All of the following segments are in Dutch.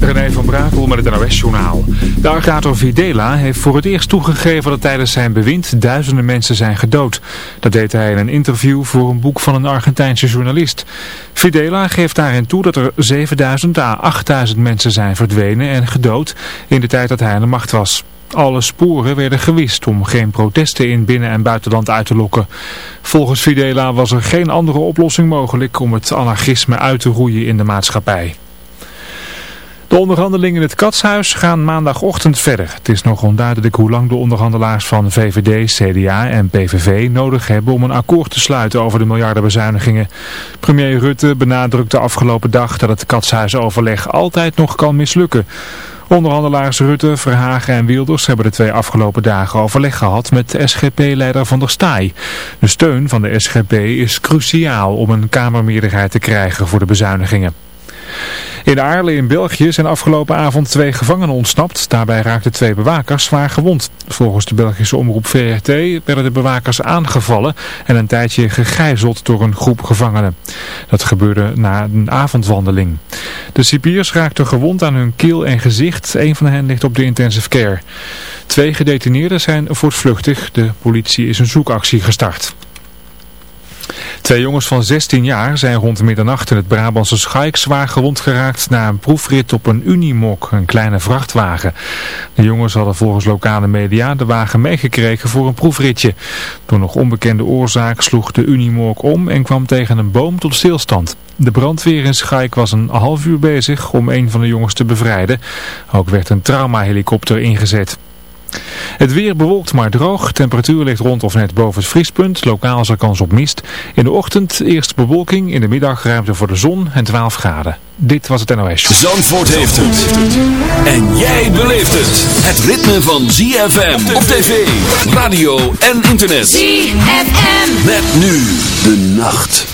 René van Brakel met het NOS-journaal. De arcator Videla heeft voor het eerst toegegeven dat tijdens zijn bewind duizenden mensen zijn gedood. Dat deed hij in een interview voor een boek van een Argentijnse journalist. Videla geeft daarin toe dat er 7000 à 8000 mensen zijn verdwenen en gedood in de tijd dat hij aan de macht was. Alle sporen werden gewist om geen protesten in binnen- en buitenland uit te lokken. Volgens Videla was er geen andere oplossing mogelijk om het anarchisme uit te roeien in de maatschappij. De onderhandelingen in het Katshuis gaan maandagochtend verder. Het is nog onduidelijk hoe lang de onderhandelaars van VVD, CDA en PVV nodig hebben om een akkoord te sluiten over de miljardenbezuinigingen. Premier Rutte benadrukte afgelopen dag dat het Katshuisoverleg altijd nog kan mislukken. Onderhandelaars Rutte, Verhagen en Wilders hebben de twee afgelopen dagen overleg gehad met SGP-leider Van der Staaij. De steun van de SGP is cruciaal om een kamermeerderheid te krijgen voor de bezuinigingen. In Aarle in België zijn afgelopen avond twee gevangenen ontsnapt. Daarbij raakten twee bewakers zwaar gewond. Volgens de Belgische omroep VRT werden de bewakers aangevallen en een tijdje gegijzeld door een groep gevangenen. Dat gebeurde na een avondwandeling. De cipiers raakten gewond aan hun keel en gezicht. Een van hen ligt op de intensive care. Twee gedetineerden zijn voortvluchtig. De politie is een zoekactie gestart. Twee jongens van 16 jaar zijn rond middernacht in het Brabantse Schaik zwaar gewond geraakt na een proefrit op een Unimog, een kleine vrachtwagen. De jongens hadden volgens lokale media de wagen meegekregen voor een proefritje. Door nog onbekende oorzaak sloeg de Unimog om en kwam tegen een boom tot stilstand. De brandweer in Schaik was een half uur bezig om een van de jongens te bevrijden. Ook werd een traumahelikopter ingezet. Het weer bewolkt maar droog. Temperatuur ligt rond of net boven het vriespunt. Lokaal is er kans op mist. In de ochtend eerst bewolking. In de middag ruimte voor de zon en 12 graden. Dit was het NOS. Zandvoort heeft het. En jij beleeft het. Het ritme van ZFM op tv, radio en internet. ZFM. Met nu de nacht.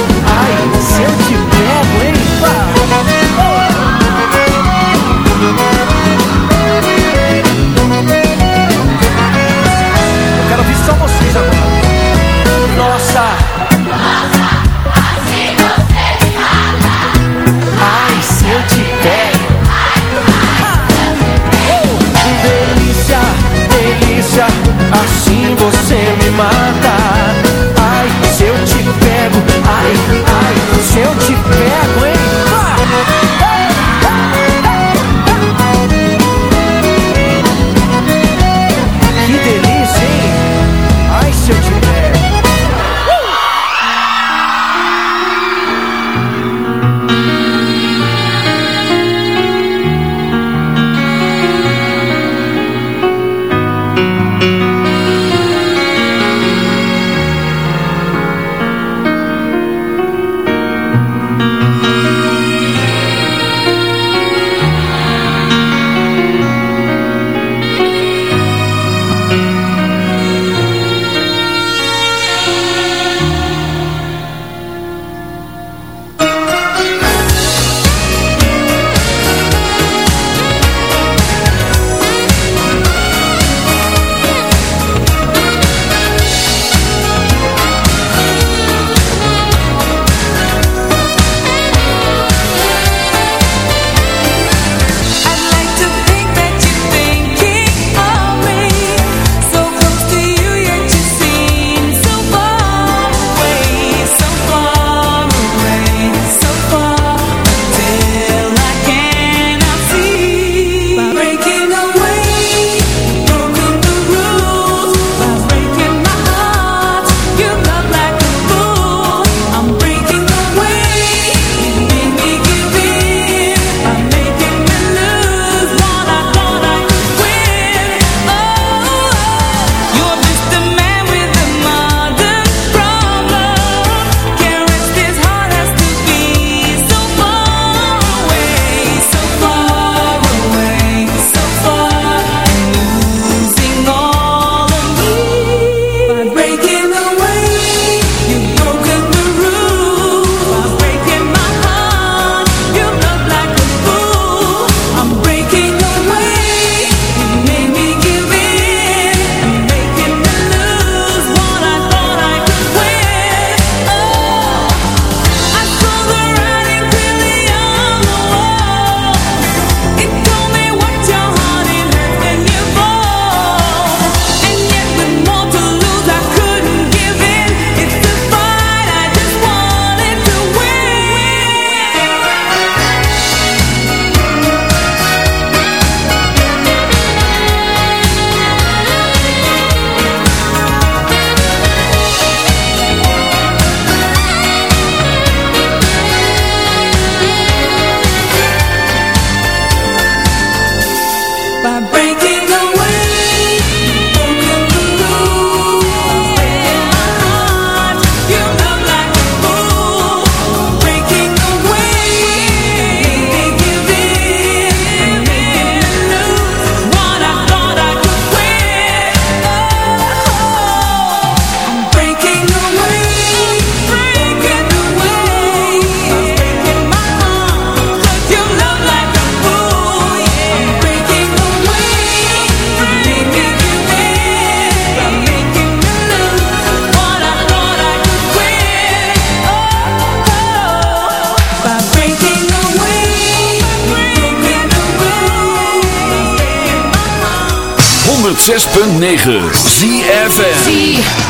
106.9 ZFM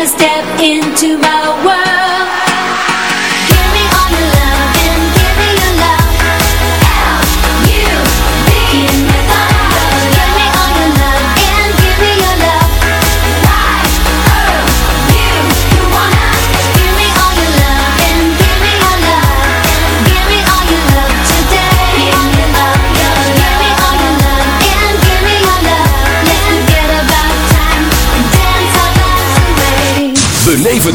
gotta step into my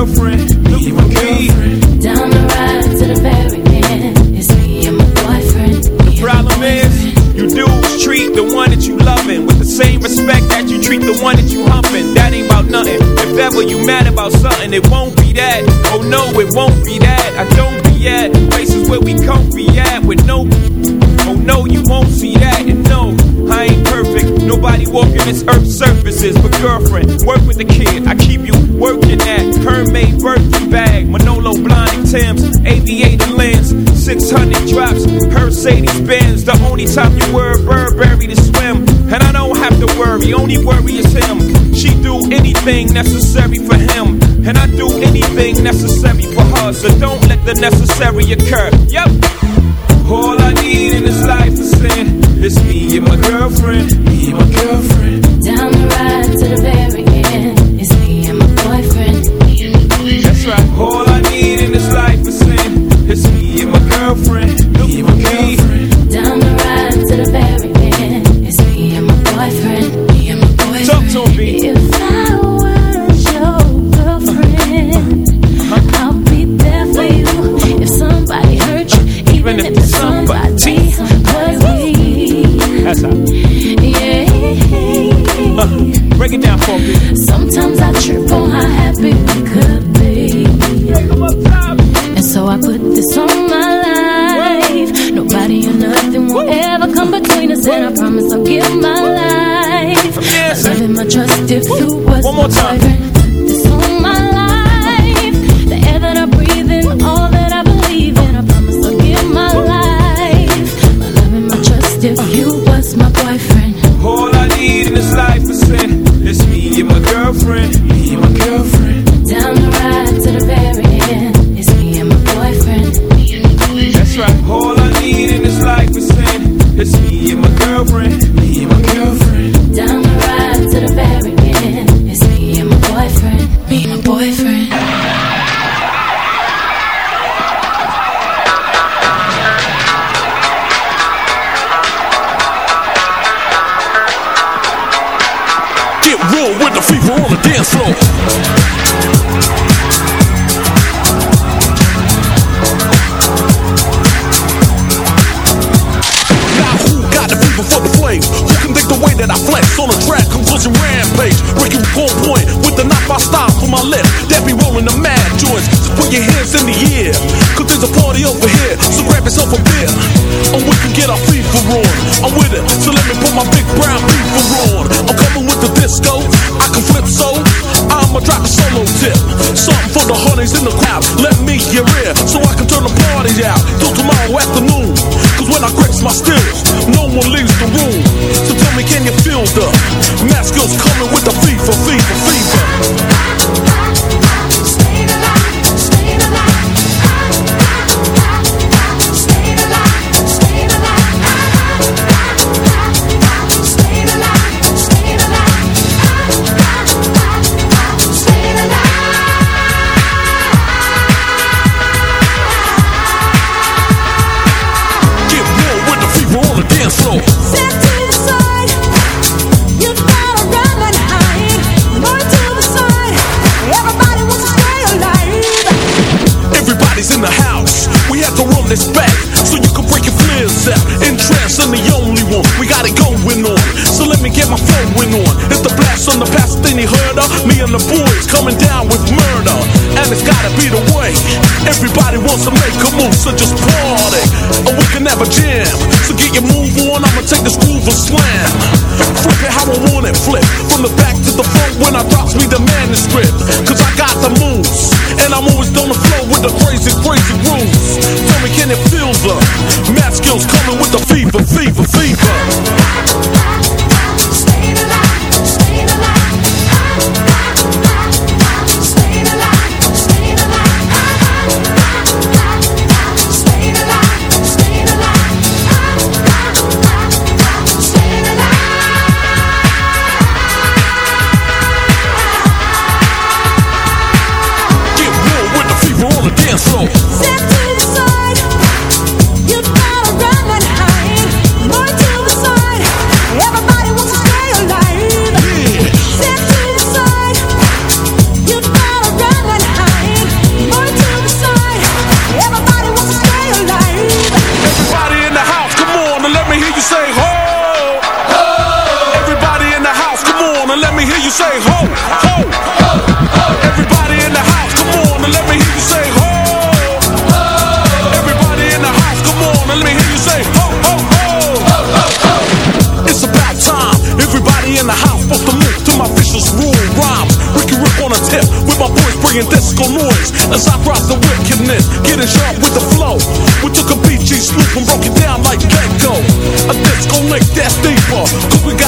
girlfriend. Look. Down the ride to the. It's me and my boyfriend. The problem is, you dudes treat the one that you loving with the same respect that you treat the one that you humping. That ain't about nothing. If ever you mad about something, it won't be that. Oh no, it won't be that. I don't be at places where we can't be at with no. Oh no, you won't see that. And no, I ain't perfect. Nobody walking this earth's surfaces. But girlfriend, work with the kid. Mercedes Benz. The only time you wear Burberry to swim. And I don't have to worry, only worry is him. She do anything necessary for him. And I do anything necessary for her. So don't let the necessary occur. Yep. All I need in this life is sin. It's me and my girlfriend. Me and my girlfriend.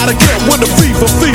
Gotta get with the fever, fever.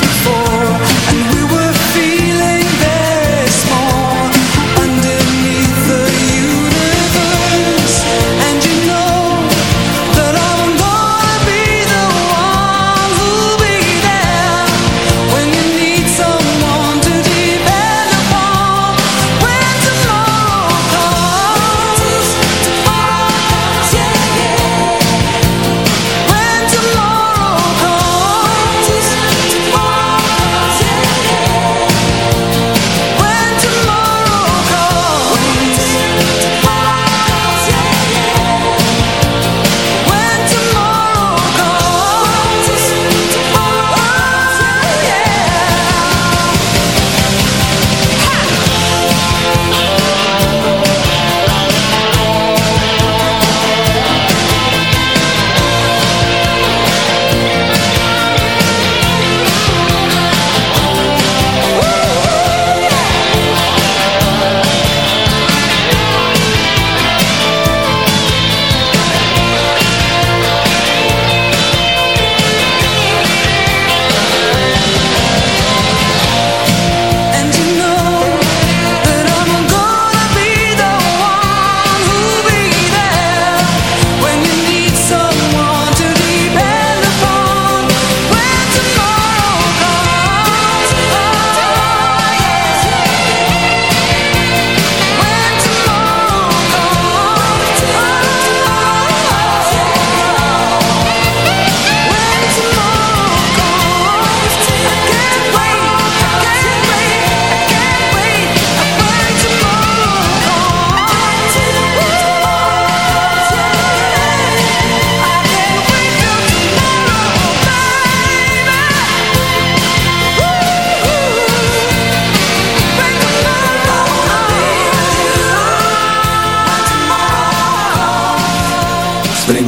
before.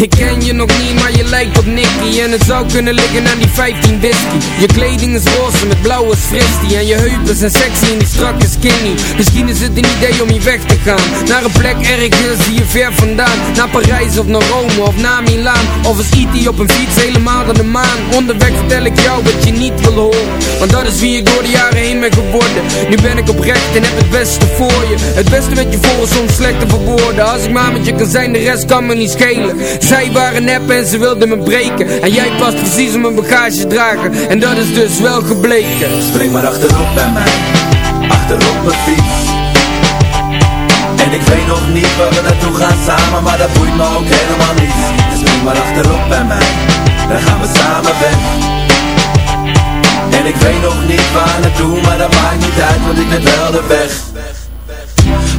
Ik ken je nog niet, maar je lijkt op Nicky. En het zou kunnen liggen aan die 15 whisky. Je kleding is roze met blauwe fristie. En je heupen zijn sexy en die strakke skinny. Misschien is het een idee om hier weg te gaan. Naar een plek ergens hier ver vandaan. Naar Parijs of naar Rome of naar Milaan. Of als E.T. op een fiets helemaal aan de maan. Onderweg vertel ik jou wat je niet wil horen Want dat is wie ik door de jaren heen ben geworden. Nu ben ik oprecht en heb het beste voor je. Het beste met je voor is soms slecht verwoorden. Als ik maar met je kan zijn, de rest kan me niet schelen. Zij waren nep en ze wilden me breken. En jij past precies op mijn bagage dragen. En dat is dus wel gebleken. Spring maar achterop bij mij. Achterop mijn fiets. En ik weet nog niet waar we naartoe gaan samen Maar dat boeit me ook helemaal niet. Dus spring maar achterop bij mij. Dan gaan we samen weg En ik weet nog niet waar naartoe Maar dat maakt niet uit want ik weet wel de weg